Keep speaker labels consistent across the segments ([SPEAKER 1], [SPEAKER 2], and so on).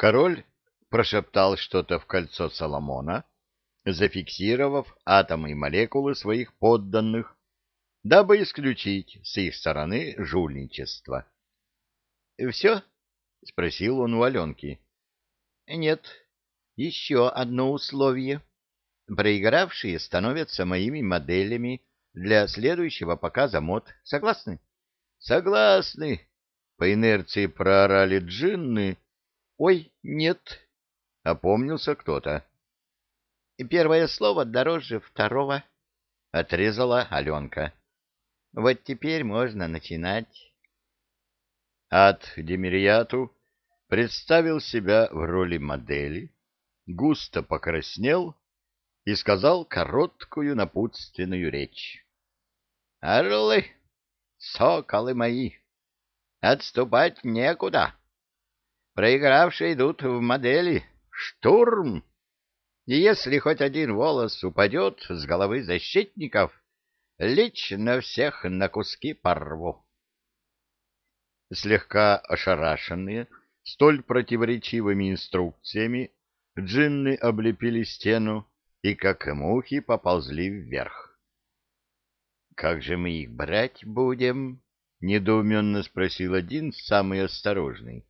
[SPEAKER 1] Король прошептал что-то в кольцо Соломона, зафиксировав атомы и молекулы своих подданных, дабы исключить с их стороны жульничество. — Все? — спросил он у Аленки. — Нет, еще одно условие. Проигравшие становятся моими моделями для следующего показа мод. Согласны? — Согласны! — по инерции проорали джинны. — Ой, нет! — опомнился кто-то. — Первое слово дороже второго, — отрезала Аленка. — Вот теперь можно начинать. Ад Демирьяту представил себя в роли модели, густо покраснел и сказал короткую напутственную речь. — Орлы, соколы мои, отступать некуда. Проигравшие идут в модели. Штурм! И если хоть один волос упадет с головы защитников, лично всех на куски порву. Слегка ошарашенные столь противоречивыми инструкциями, джинны облепили стену и, как мухи, поползли вверх. — Как же мы их брать будем? — недоуменно спросил один, самый осторожный.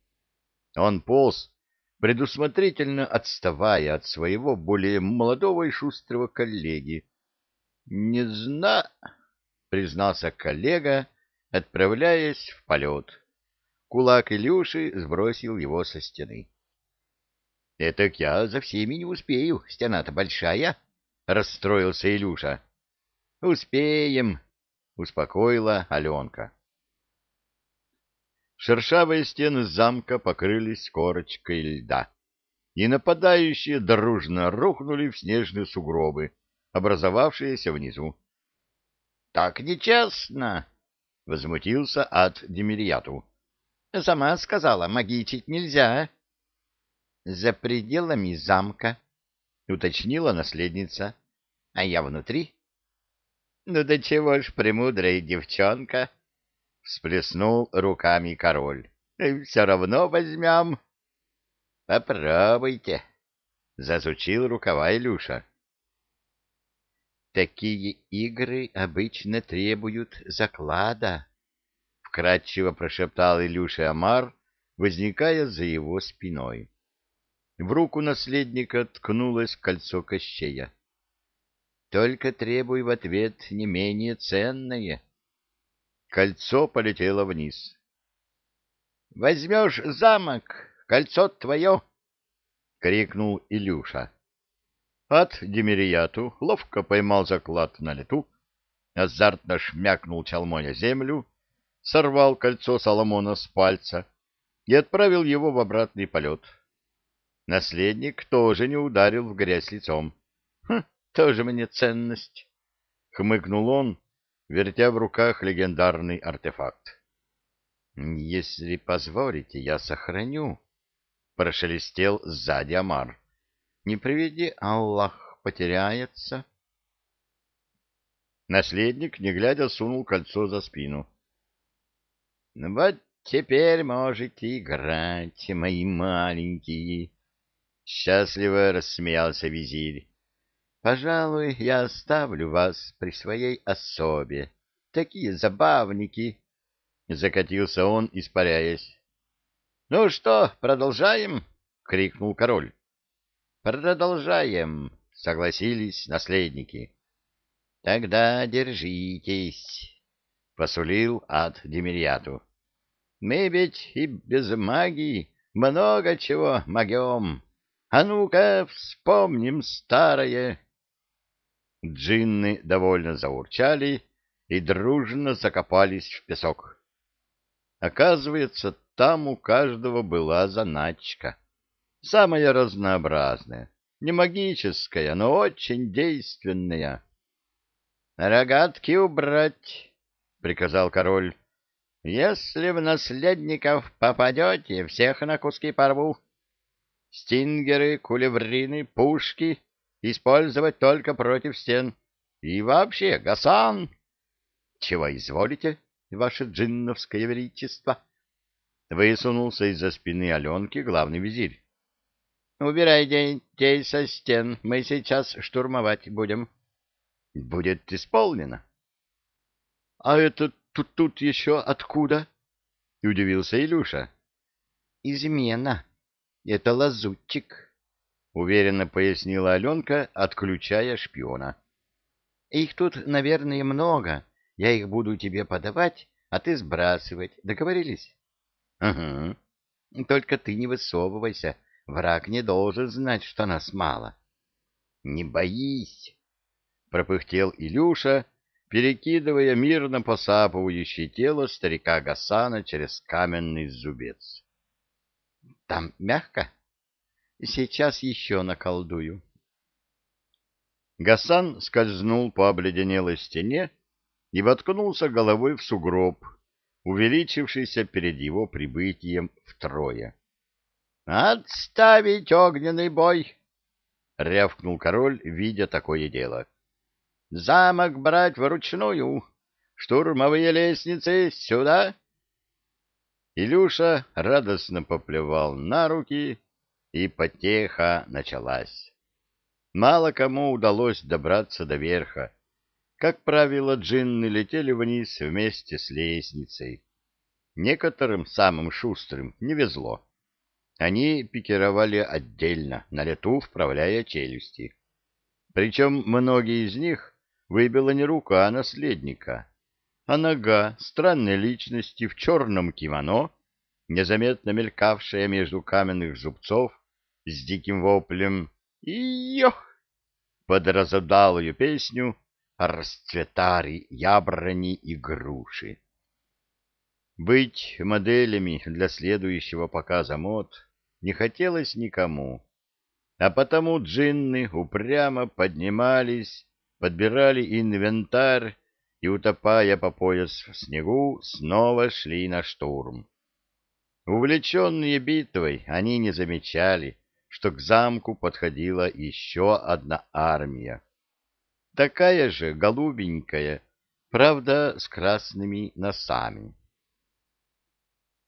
[SPEAKER 1] Он полз, предусмотрительно отставая от своего более молодого и шустрого коллеги. — Не зна... — признался коллега, отправляясь в полет. Кулак Илюши сбросил его со стены. — Это я за всеми не успею, стена-то большая, — расстроился Илюша. — Успеем, — успокоила Аленка. Шершавые стены замка покрылись корочкой льда, и нападающие дружно рухнули в снежные сугробы, образовавшиеся внизу. — Так нечестно! — возмутился от Демирьяту. Сама сказала, магичить нельзя. — За пределами замка, — уточнила наследница. — А я внутри. — Ну да чего ж, премудрая девчонка! — всплеснул руками король. — Все равно возьмем. — Попробуйте, — засучил рукава Илюша. — Такие игры обычно требуют заклада, вкрадчиво прошептал Илюша Амар, возникая за его спиной. В руку наследника ткнулось кольцо Кощея. «Только требуй в ответ не менее ценное». Кольцо полетело вниз. «Возьмешь замок, кольцо твое!» — крикнул Илюша. От Демирияту ловко поймал заклад на лету, азартно шмякнул чалмой землю сорвал кольцо Соломона с пальца и отправил его в обратный полет. Наследник тоже не ударил в грязь лицом. «Хм, тоже мне ценность!» — хмыкнул он, вертя в руках легендарный артефакт. «Если позволите, я сохраню», — прошелестел сзади Амар. «Не приведи, Аллах потеряется». Наследник, не глядя, сунул кольцо за спину. — Вот теперь можете играть, мои маленькие. Счастливо рассмеялся визирь. — Пожалуй, я оставлю вас при своей особе. Такие забавники. Закатился он, испаряясь. — Ну что, продолжаем? — крикнул король. — Продолжаем, — согласились наследники. — Тогда держитесь. — посулил ад Демирьяту. — Мы ведь и без магии много чего могем. А ну-ка вспомним старое. Джинны довольно заурчали и дружно закопались в песок. Оказывается, там у каждого была заначка. Самая разнообразная, не магическая, но очень действенная. «Рогатки убрать!» — приказал король. — Если в наследников попадете, всех на куски порву. Стингеры, кулеврины, пушки использовать только против стен. И вообще, Гасан! — Чего изволите, ваше джинновское величество? Высунулся из-за спины Аленки главный визирь.
[SPEAKER 2] Убирай детей со стен, мы сейчас штурмовать будем.
[SPEAKER 1] — Будет исполнено.
[SPEAKER 2] — А это тут, тут еще откуда? — удивился Илюша. — Измена. Это лазутчик, — уверенно пояснила Аленка, отключая шпиона. — Их тут, наверное, много. Я их буду тебе подавать, а ты сбрасывать. Договорились? — Угу. Только ты не высовывайся. Враг не должен знать, что нас мало. — Не боись, — пропыхтел Илюша, перекидывая мирно посапывающее тело старика Гасана через каменный зубец. — Там мягко? Сейчас еще наколдую. Гасан скользнул по обледенелой стене и воткнулся головой в сугроб, увеличившийся перед его прибытием втрое. «Отставить огненный бой!» — рявкнул король, видя такое дело. «Замок брать вручную! Штурмовые лестницы сюда!» Илюша радостно поплевал на руки, и потеха началась. Мало кому удалось добраться до верха. Как правило, джинны летели вниз вместе с лестницей. Некоторым самым шустрым не везло. Они пикировали отдельно, на лету вправляя челюсти. Причем многие из них выбила не рука наследника, а нога странной личности в черном кимоно, незаметно мелькавшая между каменных зубцов с диким воплем «Йох!» под разудалую песню расцветали ябрани и груши. Быть моделями для следующего показа мод не хотелось никому, а потому джинны упрямо поднимались, подбирали инвентарь и, утопая по пояс в снегу, снова шли на штурм. Увлеченные битвой, они не замечали, что к замку подходила еще одна армия. Такая же голубенькая, правда, с красными носами.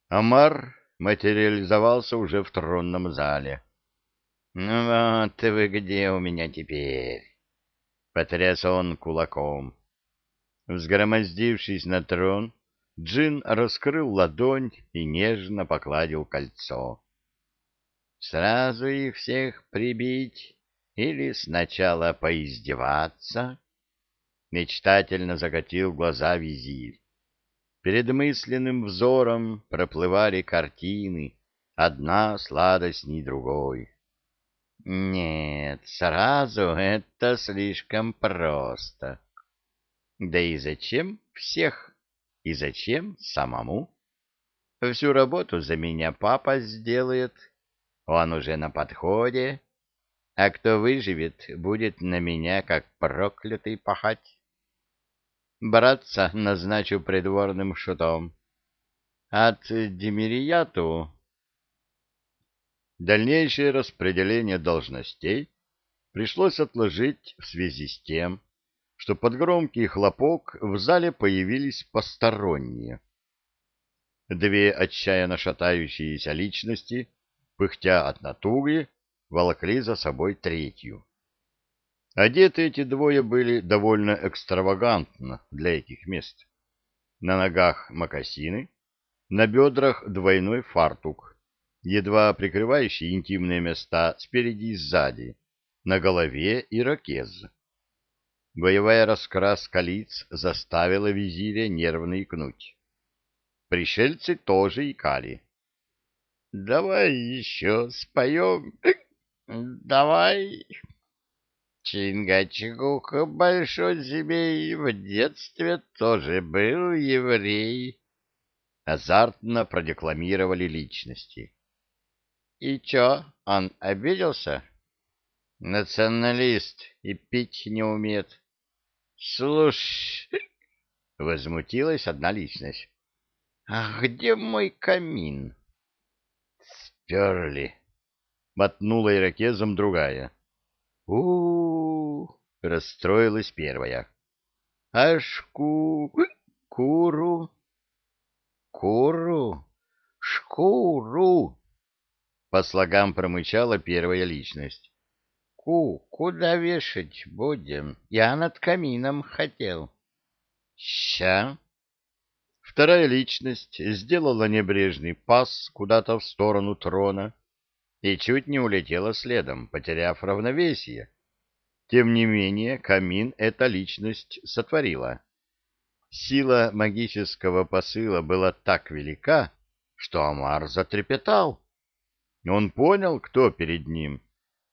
[SPEAKER 2] Амар материализовался уже в тронном зале. — Ну вот вы где у меня теперь? — потряс он кулаком. Взгромоздившись на трон, Джин раскрыл ладонь и нежно покладил кольцо. — Сразу их всех прибить или сначала поиздеваться? Мечтательно закатил глаза визирь. Перед мысленным взором проплывали картины, одна сладостней другой. Нет, сразу это слишком просто. Да и зачем всех? И зачем самому? Всю работу за меня папа сделает. Он уже на подходе. А кто выживет, будет на меня как проклятый пахать. Братца назначу придворным шутом. От Демирияту дальнейшее распределение должностей пришлось отложить в связи с тем, что под громкий хлопок в зале появились посторонние. Две отчаянно шатающиеся личности, пыхтя от натуги, волокли за собой третью. Одеты эти двое были довольно экстравагантно для этих мест. На ногах мокасины, на бедрах двойной фартук, едва прикрывающий интимные места спереди и сзади, на голове ирокез. Боевая раскраска лиц заставила визиря нервно икнуть. Пришельцы тоже икали. — Давай еще споем. Давай. Чингачгук большой змей в детстве тоже был еврей. Азартно продекламировали личности. И чё, он обиделся? Националист и пить не умеет. Слушай, возмутилась одна личность. А где мой камин? Сперли. Мотнула ирокезом другая. У, расстроилась первая. А шку... куру... Куру... Шкуру... По слогам промычала первая личность.
[SPEAKER 3] Ку, куда вешать будем? Я над камином хотел.
[SPEAKER 2] Ща. Вторая личность сделала небрежный пас куда-то в сторону трона и чуть не улетела следом, потеряв равновесие. Тем не менее, камин эта личность сотворила. Сила магического посыла была так велика, что Амар затрепетал. Он понял, кто перед ним,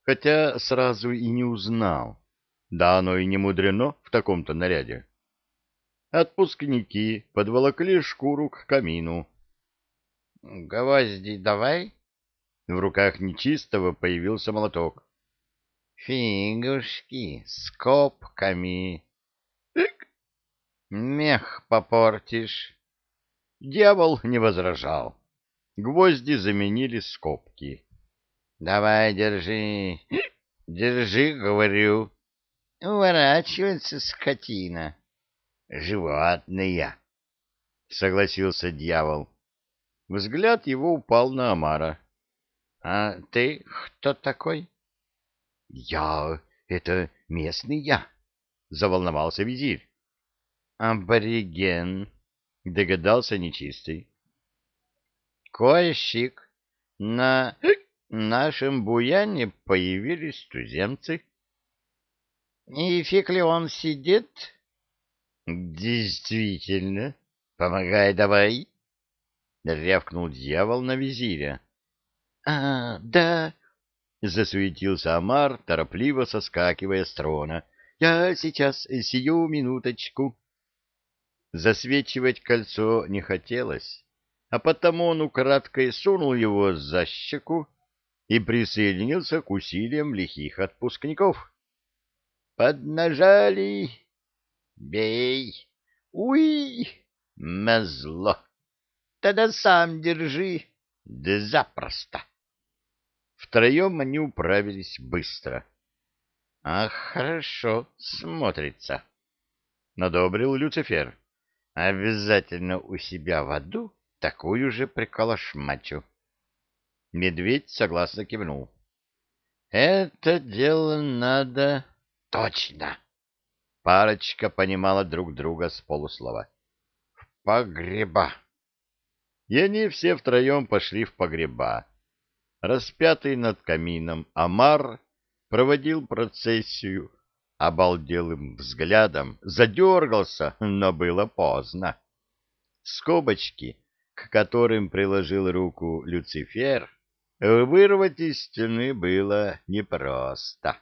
[SPEAKER 2] хотя сразу и не узнал. Да оно и не мудрено в таком-то наряде. Отпускники подволокли шкуру к камину.
[SPEAKER 3] — Гвозди давай.
[SPEAKER 2] В руках нечистого появился молоток.
[SPEAKER 3] — Фигушки с копками. Мех попортишь.
[SPEAKER 2] Дьявол не возражал. Гвозди заменили скобки.
[SPEAKER 3] Давай, держи. Держи, говорю. Уворачивается скотина.
[SPEAKER 2] Животные, согласился дьявол. Взгляд его упал на Амара.
[SPEAKER 3] А ты кто такой?
[SPEAKER 2] Я это местный я, заволновался визирь.
[SPEAKER 3] Абориген,
[SPEAKER 2] догадался нечистый.
[SPEAKER 3] Кое-щик на нашем буяне появились туземцы. И он сидит?
[SPEAKER 2] Действительно. Помогай давай. Рявкнул дьявол на визиря.
[SPEAKER 3] А, да.
[SPEAKER 2] Засуетился Амар, торопливо соскакивая с трона. Я сейчас, сию минуточку. Засвечивать кольцо не хотелось, а потому он украдкой сунул его за щеку и присоединился к усилиям лихих отпускников.
[SPEAKER 3] «Поднажали! Бей! Уй! Мазло! Тогда сам держи! Да запросто!»
[SPEAKER 2] Втроем они управились быстро.
[SPEAKER 3] «Ах, хорошо смотрится!»
[SPEAKER 2] — надобрил Люцифер.
[SPEAKER 3] «Обязательно у себя в аду такую же приколошмачу!»
[SPEAKER 2] Медведь согласно кивнул.
[SPEAKER 3] «Это дело надо...»
[SPEAKER 2] «Точно!» Парочка понимала друг друга с полуслова.
[SPEAKER 3] «В погреба!»
[SPEAKER 2] И они все втроем пошли в погреба. Распятый над камином, Амар проводил процессию обалделым взглядом, задергался, но было поздно. Скобочки, к которым приложил руку Люцифер, Вырвать из стены было непросто.